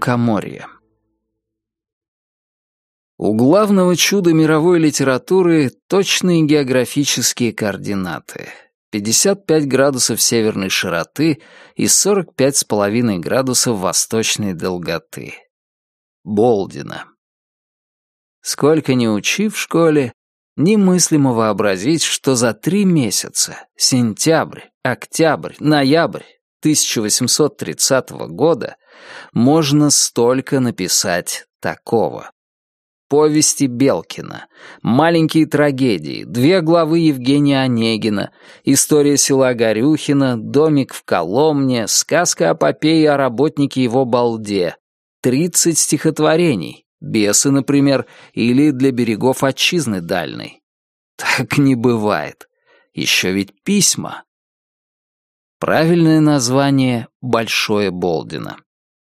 Лукоморье. У главного чуда мировой литературы точные географические координаты. 55 градусов северной широты и 45,5 градусов восточной долготы. Болдина. Сколько ни учи в школе, немыслимо вообразить, что за три месяца, сентябрь, октябрь, ноябрь 1830 года, можно столько написать такого. Повести Белкина, маленькие трагедии, две главы Евгения Онегина, история села Горюхина, домик в Коломне, сказка о попе и о работнике его балде, тридцать стихотворений, бесы, например, или для берегов отчизны дальней. Так не бывает. Еще ведь письма. Правильное название — Большое Болдино.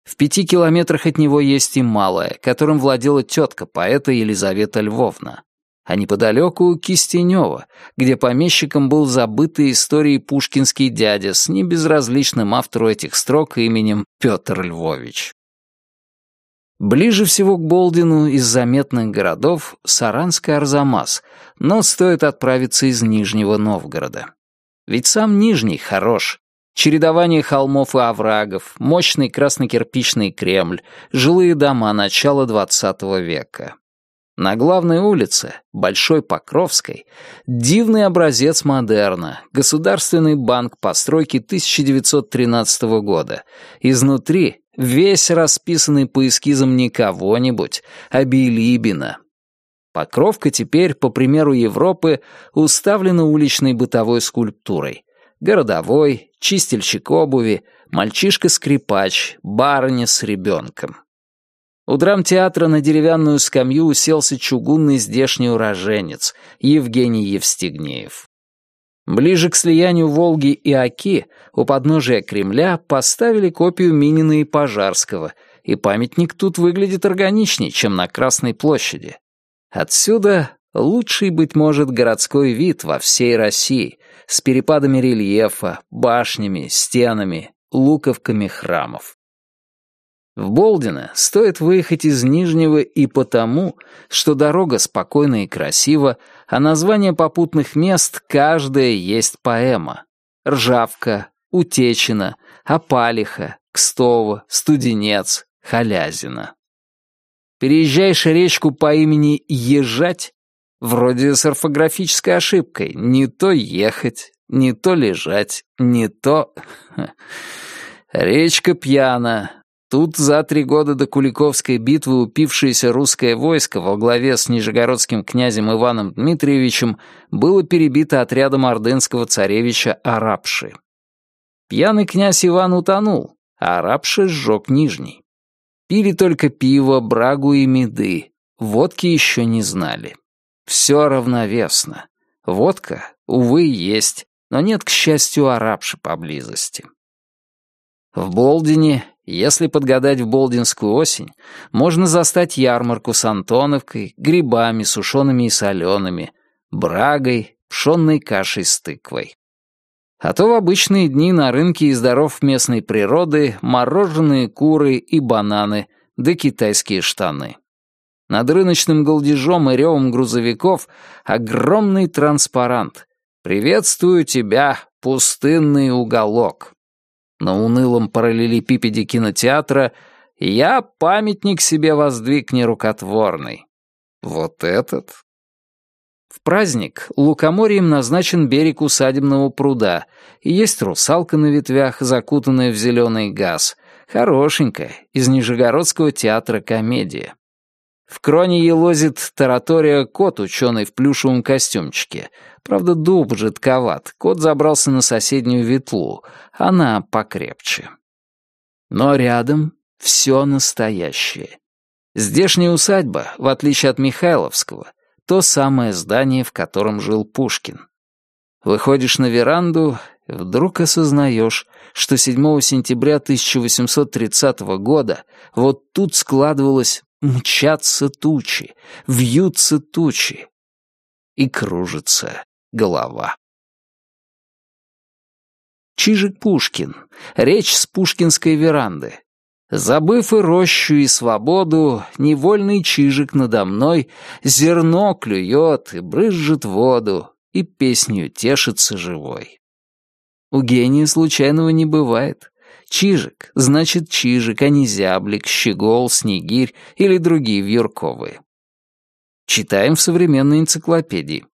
В пяти километрах от него есть и малое, которым владела тетка поэта Елизавета Львовна. А неподалеку Кистенева, где помещиком был забытый историей пушкинский дядя с небезразличным автору этих строк именем Петр Львович. Ближе всего к Болдину из заметных городов Саранский Арзамас, но стоит отправиться из Нижнего Новгорода. Ведь сам Нижний хорош, Чередование холмов и оврагов, мощный краснокирпичный Кремль, жилые дома начала XX века. На главной улице, Большой Покровской, дивный образец модерна, Государственный банк постройки 1913 года. Изнутри весь расписанный по эскизам не кого-нибудь, а Билибина. Покровка теперь, по примеру Европы, уставлена уличной бытовой скульптурой городовой, чистильщик обуви, мальчишка-скрипач, барыня с ребенком. У драмтеатра на деревянную скамью уселся чугунный здешний уроженец Евгений Евстигнеев. Ближе к слиянию Волги и Оки у подножия Кремля поставили копию Минина и Пожарского, и памятник тут выглядит органичнее, чем на Красной площади. Отсюда лучший, быть может, городской вид во всей России, с перепадами рельефа, башнями, стенами, луковками храмов. В Болдино стоит выехать из Нижнего и потому, что дорога спокойна и красива, а название попутных мест каждое есть поэма. Ржавка, Утечина, Опалиха, Кстово, Студенец, Халязина. Переезжаешь речку по имени Ежать, Вроде с орфографической ошибкой. Не то ехать, не то лежать, не то... Речка пьяна. Тут за три года до Куликовской битвы упившееся русское войско во главе с нижегородским князем Иваном Дмитриевичем было перебито отрядом ордынского царевича Арапши. Пьяный князь Иван утонул, а Арапши сжег Нижний. Пили только пиво, брагу и меды, водки еще не знали. Все равновесно. Водка, увы, есть, но нет, к счастью, арабши поблизости. В Болдине, если подгадать в болдинскую осень, можно застать ярмарку с Антоновкой, грибами, сушеными и солеными, брагой, пшенной кашей с тыквой. А то в обычные дни на рынке из даров местной природы мороженые куры и бананы, да китайские штаны. Над рыночным голдежом и ревом грузовиков огромный транспарант. «Приветствую тебя, пустынный уголок». На унылом параллелепипеде кинотеатра «Я памятник себе воздвиг нерукотворный». Вот этот. В праздник лукоморьем назначен берег усадебного пруда, и есть русалка на ветвях, закутанная в зеленый газ, хорошенькая, из Нижегородского театра комедия. В кроне елозит таратория кот, ученый в плюшевом костюмчике. Правда, дуб жидковат. Кот забрался на соседнюю ветлу. Она покрепче. Но рядом все настоящее. Здешняя усадьба, в отличие от Михайловского, то самое здание, в котором жил Пушкин. Выходишь на веранду, вдруг осознаешь, что 7 сентября 1830 года вот тут складывалась Мчатся тучи, вьются тучи, и кружится голова. Чижик Пушкин. Речь с пушкинской веранды. Забыв и рощу, и свободу, невольный чижик надо мной зерно клюет и брызжет воду, и песнью тешится живой. У гения случайного не бывает. Чижик значит чижик, а не зяблик, щегол, снегирь или другие вьюрковые. Читаем в современной энциклопедии.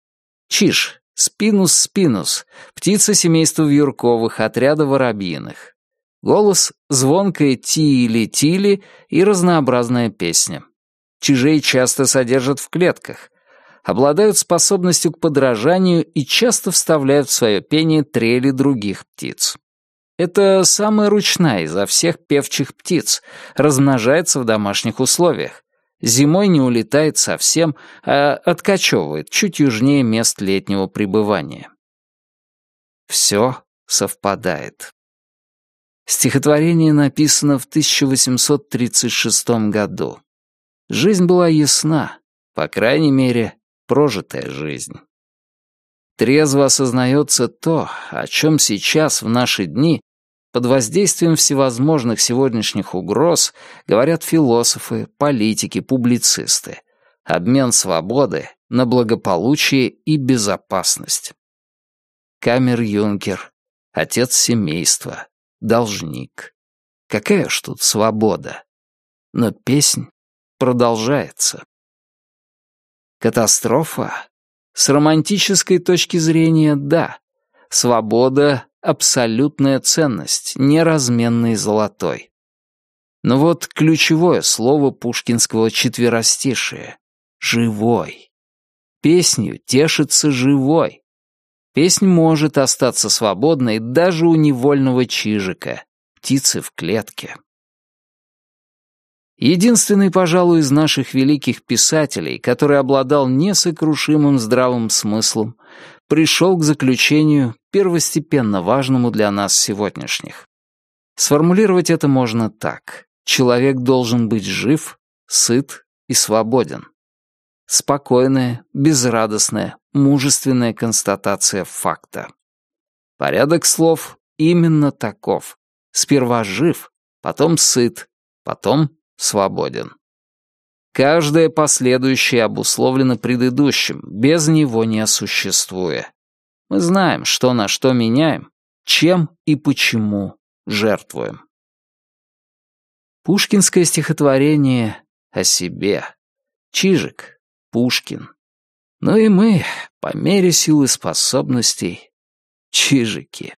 Чиж, спинус спинус, птица семейства вьюрковых, отряда воробьиных. Голос — звонкое тили-тили и разнообразная песня. Чижей часто содержат в клетках, обладают способностью к подражанию и часто вставляют в свое пение трели других птиц. Это самая ручная изо всех певчих птиц, размножается в домашних условиях. Зимой не улетает совсем, а откачевывает чуть южнее мест летнего пребывания. Все совпадает. Стихотворение написано в 1836 году. Жизнь была ясна, по крайней мере, прожитая жизнь. Трезво осознается то, о чем сейчас, в наши дни, под воздействием всевозможных сегодняшних угроз говорят философы, политики, публицисты. Обмен свободы на благополучие и безопасность. Камер-юнкер, отец семейства, должник. Какая ж тут свобода? Но песнь продолжается. Катастрофа? С романтической точки зрения, да. Свобода — абсолютная ценность, неразменный золотой. Но вот ключевое слово пушкинского четверостишия — «живой». Песнью тешится живой. Песнь может остаться свободной даже у невольного чижика, птицы в клетке. Единственный, пожалуй, из наших великих писателей, который обладал несокрушимым здравым смыслом, пришел к заключению, первостепенно важному для нас сегодняшних. Сформулировать это можно так. Человек должен быть жив, сыт и свободен. Спокойная, безрадостная, мужественная констатация факта. Порядок слов именно таков. Сперва жив, потом сыт, потом свободен. Каждое последующее обусловлено предыдущим, без него не существуя. Мы знаем, что на что меняем, чем и почему жертвуем. Пушкинское стихотворение о себе. Чижик, Пушкин. Ну и мы, по мере сил и способностей, чижики.